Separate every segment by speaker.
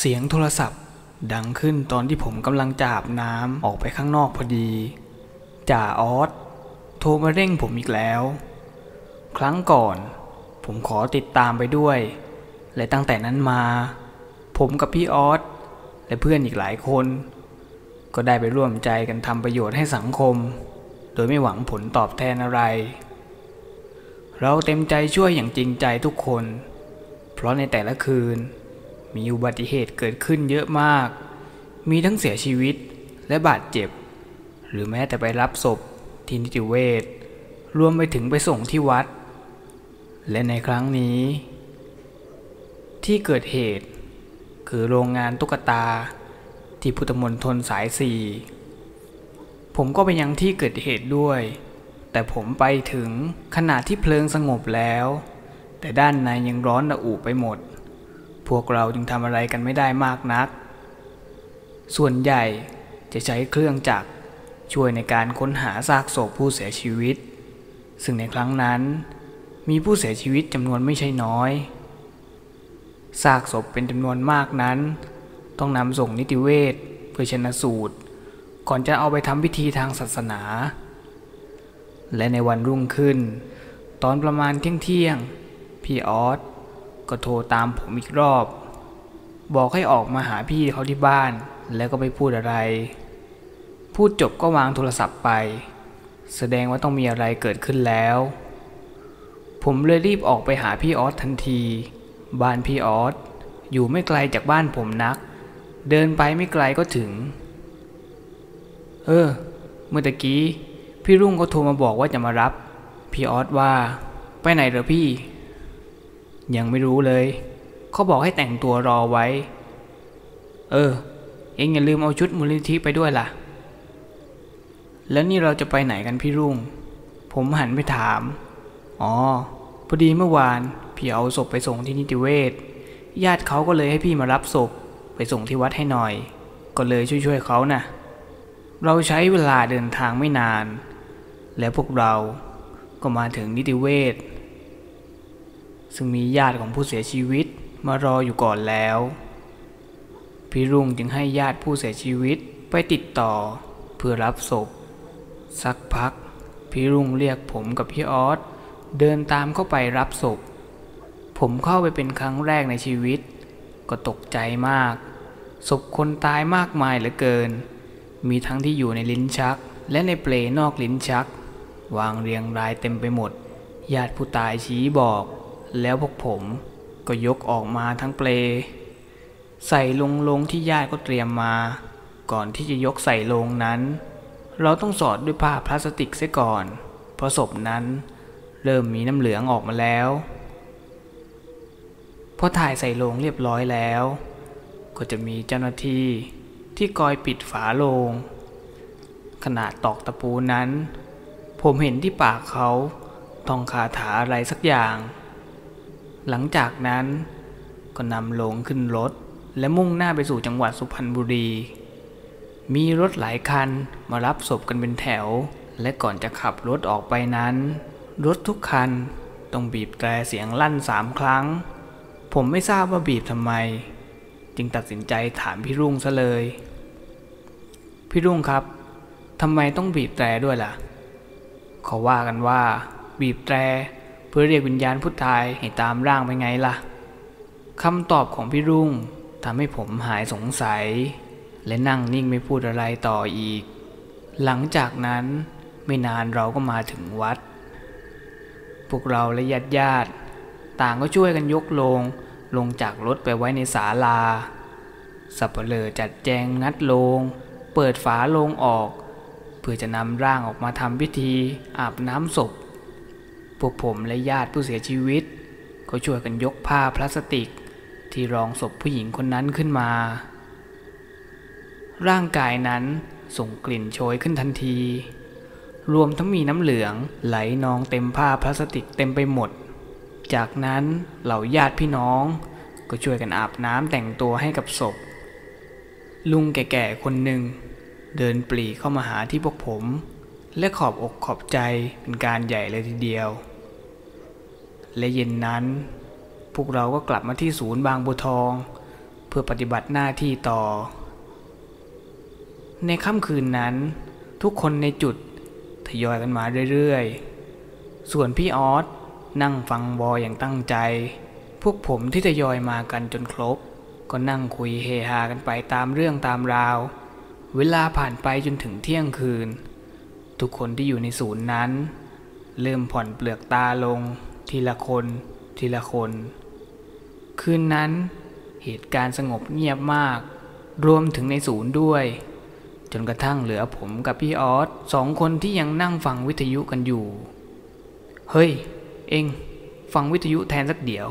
Speaker 1: เสียงโทรศัพท์ ดังขึ้นตอนที่ผมกำลังจะอาบน้ำออกไปข้างนอกพอดี จ่าออสโทรมาเร่งผมอีกแล้ว ครั้งก่อน ผมขอติดตามไปด้วย และตั้งแต่นั้นมา ผมกับพี่ออสและเพื่อนอีกหลายคน ก็ได้ไปร่วมใจกันทำประโยชน์ให้สังคม โดยไม่หวังผลตอบแทนอะไร เราเต็มใจช่วยอย่างจริงใจทุกคน เพราะในแต่ละคืน มีอุบัติเหตุเกิดขึ้นเยอะมาก มีทั้งเสียชีวิตและบาดเจ็บ หรือแม้แต่ไปรับศพที่นิติเวชรวมไปถึงไปส่งที่วัด และในครั้งนี้ ที่เกิดเหตุ คือโรงงานตุ๊กตาที่พุทธมณฑลสายสี่ผมก็ไปยังที่เกิดเหตุด้วย แต่ผมไปถึงขณะที่เพลิงสงบแล้ว แต่ด้านในยังร้อนระอุไปหมด พวกเราจึงทำอะไรกันไม่ได้มากนัก ส่วนใหญ่จะใช้เครื่องจักรช่วยในการค้นหาซากศพผู้เสียชีวิต ซึ่งในครั้งนั้น มีผู้เสียชีวิตจำนวนไม่ใช่น้อยซากศพเป็นจำนวนมากนั้น ต้องนำส่งนิติเวชเพื่อชนะสูตร ก่อนจะเอาไปทำพิธีทางศาสนา และในวันรุ่งขึ้น ตอนประมาณเที่ยงเที่ยงพี่ออส ก็โทรตามผมอีกรอบ บอกให้ออกมาหาพี่เขาที่บ้าน แล้วก็ไม่พูดอะไร พูดจบก็วางโทรศัพท์ไป แสดงว่าต้องมีอะไรเกิดขึ้นแล้ว ผมเลยรีบออกไปหาพี่ออสทันที บ้านพี่ออสอยู่ไม่ไกลจากบ้านผมนัก เดินไปไม่ไกลก็ถึง เออ เมื่อตะกี้ พี่รุ่งก็โทรมาบอกว่าจะมารับ พี่ออสว่า ไปไหนเหรอพี่ ยังไม่รู้เลยเขาบอกให้แต่งตัวรอไว้ เออ เองอย่าลืมเอาชุดมูลนิธิไปด้วยล่ะ แล้วนี่เราจะไปไหนกันพี่รุ่ง ผมหันไปถาม อ๋อ พอดีเมื่อวานพี่เอาศพไปส่งที่นิติเวช ญาติเขาก็เลยให้พี่มารับศพไปส่งที่วัดให้หน่อย ก็เลยช่วยๆเขานะ่ะ เราใช้เวลาเดินทางไม่นาน แล้วพวกเราก็มาถึงนิติเวช ซึ่งมีญาติของผู้เสียชีวิตมารออยู่ก่อนแล้ว พี่รุ่งจึงให้ญาติผู้เสียชีวิตไปติดต่อ เพื่อรับศพ สักพัก พี่รุ่งเรียกผมกับพี่ออสเดินตามเข้าไปรับศพ ผมเข้าไปเป็นครั้งแรกในชีวิต ก็ตกใจมาก ศพคนตายมากมายเหลือเกิน มีทั้งที่อยู่ในลิ้นชัก และในเปลนอกลิ้นชัก วางเรียงรายเต็มไปหมด ญาติผู้ตายชี้บอก แล้วพวกผมก็ยกออกมาทั้งเปล ใส่ลงลงที่ญาติก็เตรียมมา ก่อนที่จะยกใส่ลงนั้น เราต้องสอดด้วยผ้าพลาสติกเสียก่อน เพราะศพนั้นเริ่มมีน้ำเหลืองออกมาแล้วพอถ่ายใส่ลงเรียบร้อยแล้ว ก็จะมีเจ้าหน้าที่ที่คอยปิดฝาโลงขณะตอกตะปูนั้น ผมเห็นที่ปากเขาต้องคาถาอะไรสักอย่าง หลังจากนั้น ก็นำโลงขึ้นรถ และมุ่งหน้าไปสู่จังหวัดสุพรรณบุรี มีรถหลายคันมารับศพกันเป็นแถว และก่อนจะขับรถออกไปนั้น รถทุกคันต้องบีบแตรเสียงลั่นสามครั้ง ผมไม่ทราบว่าบีบทำไม จึงตัดสินใจถามพี่รุ่งซะเลย พี่รุ่งครับทำไมต้องบีบแตรด้วยล่ะ เขาว่ากันว่า บีบแตร พื่อเรียกวิญญาณผู้ตายให้ตามร่างไปไงล่ะคำตอบของพี่รุ่งทำให้ผมหายสงสัย และนั่งนิ่งไม่พูดอะไรต่ออีก หลังจากนั้นไม่นานเราก็มาถึงวัด พวกเราและญาติญาติต่างก็ช่วยกันยกโลงลงจากรถไปไว้ในศาลา สับเปลือจัดแจงงัดโลง เปิดฝาโลงออก เพื่อจะนำร่างออกมาทำพิธีอาบน้ำศพ พวกผมและญาติผู้เสียชีวิต ก็ช่วยกันยกผ้าพลาสติก ที่รองศพผู้หญิงคนนั้นขึ้นมา ร่างกายนั้นส่งกลิ่นโชยขึ้นทันที รวมทั้งมีน้ำเหลืองไหลนองเต็มผ้าพลาสติกเต็มไปหมด จากนั้นเหล่าญาติพี่น้อง ก็ช่วยกันอาบน้ำแต่งตัวให้กับศพ ลุงแก่ๆคนหนึ่งเดินปรีเข้ามาหาที่พวกผม และขอบอกขอบใจเป็นการใหญ่เลยทีเดียว และเย็นนั้น พวกเราก็กลับมาที่ศูนย์บางบัวทอง เพื่อปฏิบัติหน้าที่ต่อ ในค่ำคืนนั้น ทุกคนในจุดทยอยกันมาเรื่อยๆ ส่วนพี่ออสนั่งฟังบออย่างตั้งใจ พวกผมที่ทยอยมากันจนครบ ก็นั่งคุยเฮฮากันไปตามเรื่องตามราว เวลาผ่านไปจนถึงเที่ยงคืน ทุกคนที่อยู่ในศูนย์นั้น เริ่มผ่อนเปลือกตาลง ทีละคน ทีละคน คืนนั้น เหตุการณ์สงบเงียบมาก รวมถึงในศูนย์ด้วย จนกระทั่งเหลือผมกับพี่ออสสองคนที่ยังนั่งฟังวิทยุกันอยู่ เฮ้ย เองฟังวิทยุแทนสักเดี๋ยว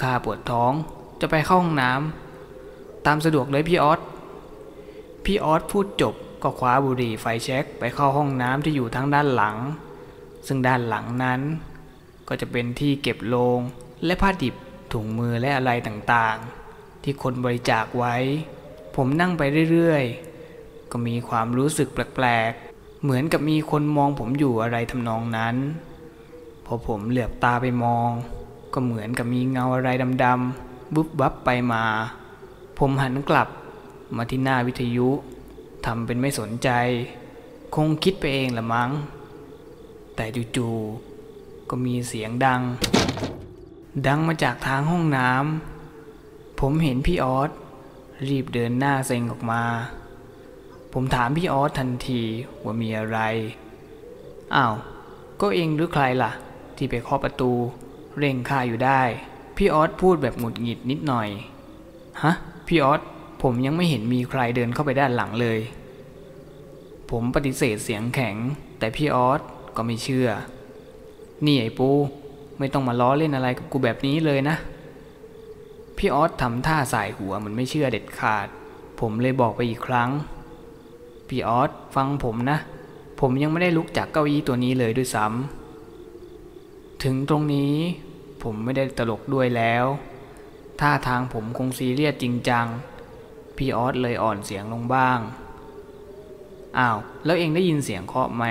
Speaker 1: ข้าปวดท้องจะไปเข้าห้องน้ำตามสะดวกเลยพี่ออสพี่ออสพูดจบ ก็คว้าบุหรี่ไฟแช็กไปเข้าห้องน้ำที่อยู่ทางด้านหลัง ซึ่งด้านหลังนั้น ก็จะเป็นที่เก็บโลงและผ้าดิบถุงมือและอะไรต่างๆ ที่คนบริจาคไว้ ผมนั่งไปเรื่อยๆ ก็มีความรู้สึกแปลกๆ เหมือนกับมีคนมองผมอยู่อะไรทำนองนั้น พอผมเหลือบตาไปมอง ก็เหมือนกับมีเงาอะไรดำๆบุบบับไปมา ผมหันกลับมาที่หน้าวิทยุ ทำเป็นไม่สนใจ คงคิดไปเองละมั้ง แต่จู่ๆก็มีเสียงดัง ดังมาจากทางห้องน้ำผมเห็นพี่ออสรีบเดินหน้าเซ็งออกมา ผมถามพี่ออสทันทีว่ามีอะไร อ้าว ก็เองหรือใครล่ะ ที่ไปเคาะประตู เร่งข้าอยู่ได้ พี่ออสพูดแบบหงุดหงิดนิดหน่อย ฮะ พี่ออส ผมยังไม่เห็นมีใครเดินเข้าไปด้านหลังเลย ผมปฏิเสธเสียงแข็ง แต่พี่ออสก็ไม่เชื่อ นี่ไอ้ปู ไม่ต้องมาล้อเล่นอะไรกับกูแบบนี้เลยนะ พี่ออสทำท่าสายหัวเหมือนไม่เชื่อเด็ดขาด ผมเลยบอกไปอีกครั้ง พี่ออสฟังผมนะ ผมยังไม่ได้ลุกจากเก้าอี้ตัวนี้เลยด้วยซ้ำถึงตรงนี้ ผมไม่ได้ตลกด้วยแล้วท่าทางผมคงซีเรียสจริงจัง พี่ออสเลยอ่อนเสียงลงบ้าง อ้าว แล้วเองได้ยินเสียงเคาะไหม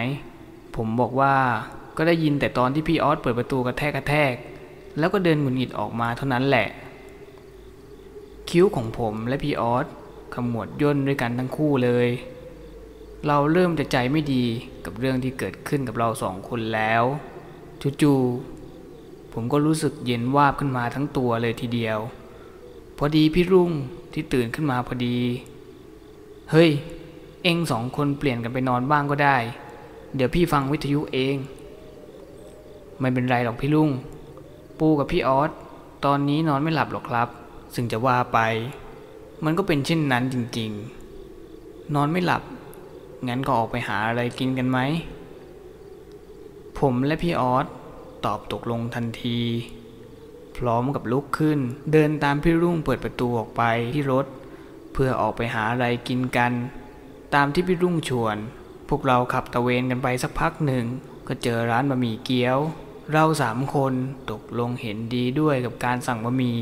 Speaker 1: ผมบอกว่าก็ได้ยินแต่ตอนที่พี่ออสเปิดประตูกระแทกกระแทก แล้วก็เดินหงุดหงิดออกมาเท่านั้นแหละ คิ้วของผมและพี่ออสขมวดย่นด้วยกันทั้งคู่เลย เราเริ่มจะใจไม่ดีกับเรื่องที่เกิดขึ้นกับเราสองคนแล้วจู่ๆผมก็รู้สึกเย็นวาบขึ้นมาทั้งตัวเลยทีเดียว พอดีพี่รุ่ง ที่ตื่นขึ้นมาพอดี เฮ้ย เองสองคนเปลี่ยนกันไปนอนบ้างก็ได้ เดี๋ยวพี่ฟังวิทยุเอง ไม่เป็นไรหรอกพี่ลุง ปูกับพี่ออสตอนนี้นอนไม่หลับหรอกครับ ซึ่งจะว่าไป มันก็เป็นเช่นนั้นจริงๆ นอนไม่หลับ งั้นก็ออกไปหาอะไรกินกันไหม ผมและพี่ออสตอบตกลงทันที พร้อมกับลุกขึ้น เดินตามพี่รุ่งเปิดประตูออกไปที่รถ เพื่อออกไปหาอะไรกินกัน ตามที่พี่รุ่งชวน พวกเราขับตะเวนกันไปสักพักหนึ่ง ก็เจอร้านบะหมี่เกี๊ยว เราสามคนตกลงเห็นดีด้วยกับการสั่งบะหมี่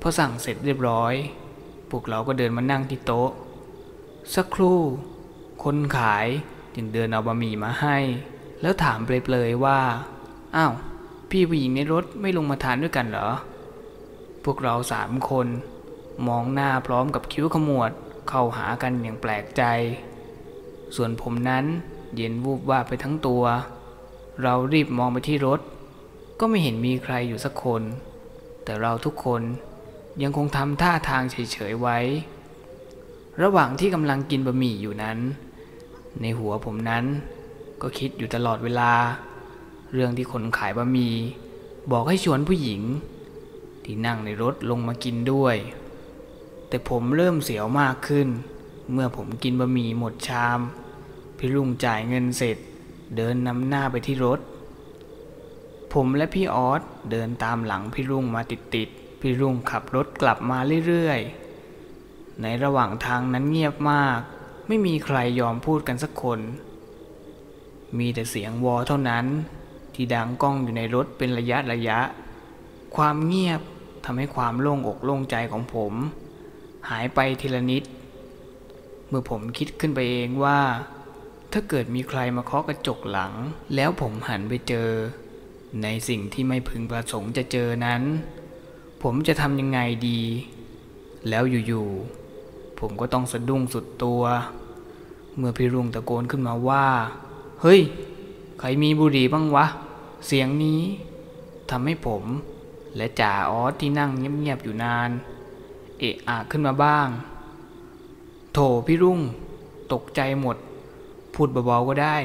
Speaker 1: พอสั่งเสร็จเรียบร้อย พวกเราก็เดินมานั่งที่โต๊ะ สักครู่ คนขายจึงเดินเอาบะหมี่มาให้ แล้วถามเปลยๆว่า อ้าว พี่ผู้หญิงในรถไม่ลงมาทานด้วยกันเหรอ พวกเราสามคน มองหน้าพร้อมกับคิ้วขมวด เข้าหากันอย่างแปลกใจ ส่วนผมนั้นเย็นวูบวาบไปทั้งตัว เรารีบมองไปที่รถ ก็ไม่เห็นมีใครอยู่สักคน แต่เราทุกคนยังคงทำท่าทางเฉยๆไว้ ระหว่างที่กำลังกินบะหมี่อยู่นั้น ในหัวผมนั้นก็คิดอยู่ตลอดเวลา เรื่องที่คนขายบะหมี่บอกให้ชวนผู้หญิง ที่นั่งในรถลงมากินด้วย แต่ผมเริ่มเสียวมากขึ้น เมื่อผมกินบะหมี่หมดชาม พี่ลุงจ่ายเงินเสร็จ เดินนำหน้าไปที่รถ ผมและพี่ออสเดินตามหลังพี่รุ่งมาติดๆพี่รุ่งขับรถกลับมาเรื่อยๆ ในระหว่างทางนั้นเงียบมาก ไม่มีใครยอมพูดกันสักคน มีแต่เสียงวอเท่านั้น ที่ดังก้องอยู่ในรถเป็นระยะระยะ ความเงียบทำให้ความโล่งอกโล่งใจของผม หายไปทีละนิด เมื่อผมคิดขึ้นไปเองว่า ถ้าเกิดมีใครมาเคาะกระจกหลัง แล้วผมหันไปเจอ ในสิ่งที่ไม่พึงประสงค์จะเจอนั้น ผมจะทำยังไงดี แล้วอยู่ๆผมก็ต้องสะดุ้งสุดตัว เมื่อพี่รุ่งตะโกนขึ้นมาว่า เฮ้ย ใครมีบุหรี่บ้างวะ เสียงนี้ทำให้ผม และจ่าออสที่นั่งเงียบๆอยู่นาน เอะอะขึ้นมาบ้าง โถพี่รุ่ง ตกใจหมด พูดเบาๆก็ได้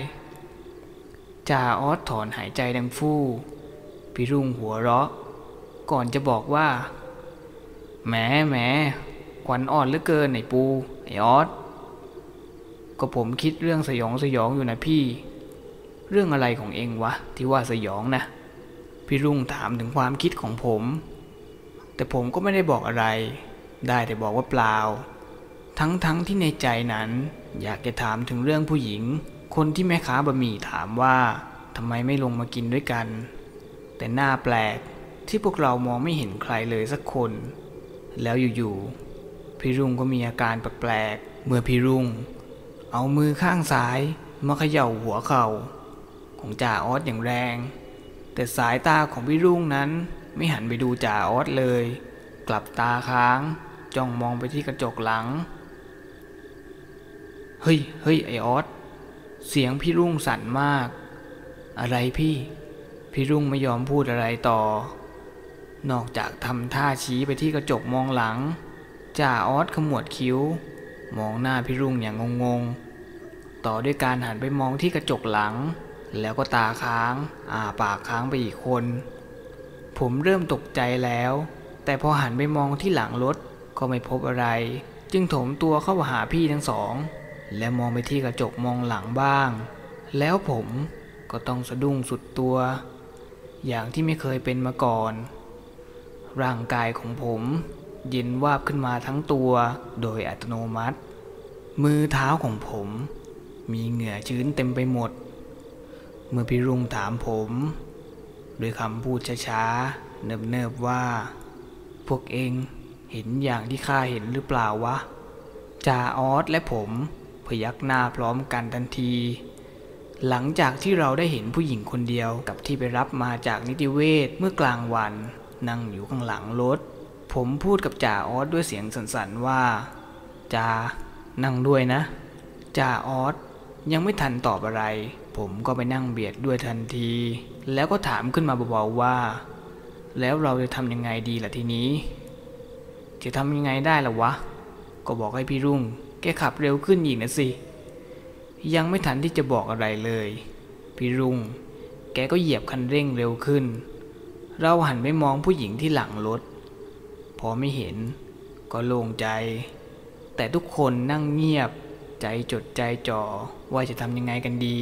Speaker 1: จ่าออสถอนหายใจดังฟู่พี่รุ่งหัวเราะ ก่อนจะบอกว่าแหมแหมขวัญอ่อนเหลือเกินไอ้ปูไอ้ออสก็ผมคิดเรื่องสยองสยองอยู่นะพี่ เรื่องอะไรของเองวะ ที่ว่าสยองนะ พี่รุ่งถามถึงความคิดของผม แต่ผมก็ไม่ได้บอกอะไร ได้แต่บอกว่าเปล่า ทั้งๆทที่ในใจนั้น อยากจะถามถึงเรื่องผู้หญิง คนที่แม่ค้าบะหมี่ถามว่าทำไมไม่ลงมากินด้วยกัน แต่หน้าแปลกที่พวกเรามองไม่เห็นใครเลยสักคน แล้วอยู่ๆพี่รุ่งก็มีอาการแปลกๆเมื่อพี่รุ่ง เอามือข้างซ้ายมาเขย่าหัวเขา่า ของจ่าออสอย่างแรง แต่สายตาของพี่รุ่งนั้นไม่หันไปดูจ่าออสเลย กลับตาค้าง จ้องมองไปที่กระจกหลัง เฮ้ยเฮ้ยไอออสเสียงพี่รุ่งสั่นมาก อะไรพี่ พี่รุ่งไม่ยอมพูดอะไรต่อ นอกจากทำท่าชี้ไปที่กระจกมองหลังจ่าออสขมวดคิ้ว มองหน้าพี่รุ่งอย่างงงๆ ต่อด้วยการหันไปมองที่กระจกหลัง แล้วก็ตาค้างอาปากค้างไปอีกคน ผมเริ่มตกใจแล้ว แต่พอหันไปมองที่หลังรถก็ไม่พบอะไร จึงโถมตัวเข้าหาพี่ทั้งสอง และมองไปที่กระจกมองหลังบ้าง แล้วผมก็ต้องสะดุ้งสุดตัว อย่างที่ไม่เคยเป็นมาก่อน ร่างกายของผมเย็นวาบขึ้นมาทั้งตัวโดยอัตโนมัติ มือเท้าของผม มีเหงื่อชื้นเต็มไปหมด เมื่อพี่รุ่งถามผมด้วยคำพูดช้าๆ เนิบๆว่า พวกเองเห็นอย่างที่ข้าเห็นหรือเปล่าวะจ่าออสและผมพยักหน้าพร้อมกันทันที หลังจากที่เราได้เห็นผู้หญิงคนเดียวกับที่ไปรับมาจากนิติเวศเมื่อกลางวัน นั่งอยู่ข้างหลังรถ ผมพูดกับจ่าออสด้วยเสียงสั่นๆว่าจ่านั่งด้วยนะจ่าออสยังไม่ทันตอบอะไร ผมก็ไปนั่งเบียดด้วยทันที แล้วก็ถามขึ้นมาเบาๆว่า แล้วเราจะทำยังไงดีล่ะทีนี้ จะทำยังไงได้ล่ะวะ ก็บอกให้พี่รุ่ง แกขับเร็วขึ้นอีกนะสิ ยังไม่ทันที่จะบอกอะไรเลย พี่รุ่ง แกก็เหยียบคันเร่งเร็วขึ้น เราหันไปมองผู้หญิงที่หลังรถ พอไม่เห็น ก็โล่งใจ แต่ทุกคนนั่งเงียบใจจดใจจ่อว่าจะทำยังไงกันดี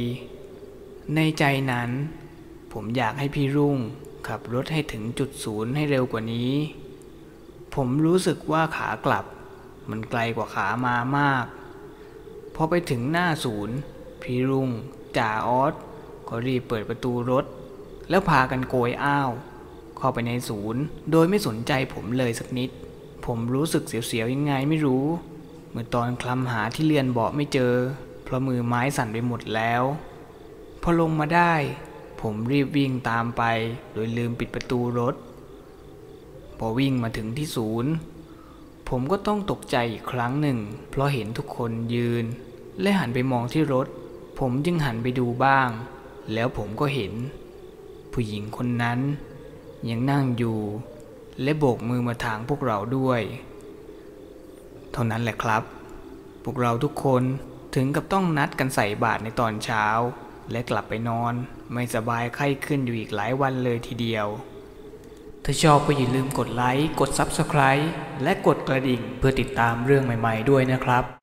Speaker 1: ในใจนั้น ผมอยากให้พี่รุ่งขับรถให้ถึงจุดศูนย์ให้เร็วกว่านี้ ผมรู้สึกว่าขากลับ มันไกลกว่าขามามาก พอไปถึงหน้าศูนย์ พี่รุ่งจ่าออสก็รีบเปิดประตูรถ แล้วพากันโกยอ้าว เข้าไปในศูนย์ โดยไม่สนใจผมเลยสักนิด ผมรู้สึกเสียวๆยังไงไม่รู้ เมื่อตอนคลำหาที่เลื่อนเบาะไม่เจอ เพราะมือไม้สั่นไปหมดแล้ว อลงมาได้ ผมรีบวิ่งตามไป โดยลืมปิดประตูรถ พอวิ่งมาถึงที่ศูนย์ ผมก็ต้องตกใจอีกครั้งหนึ่ง เพราะเห็นทุกคนยืน และหันไปมองที่รถ ผมจึงหันไปดูบ้าง แล้วผมก็เห็น ผู้หญิงคนนั้น ยังนั่งอยู่ และโบกมือมาทางพวกเราด้วย เท่านั้นแหละครับ พวกเราทุกคนถึงกับต้องนัดกันใส่บาตรในตอนเช้า และกลับไปนอน ไม่สบายไข้ขึ้นอยู่อีกหลายวันเลยทีเดียว ถ้าชอบก็อย่าลืมกดไลค์ กด Subscribe และกดกระดิ่งเพื่อติดตามเรื่องใหม่ ๆ ด้วยนะครับ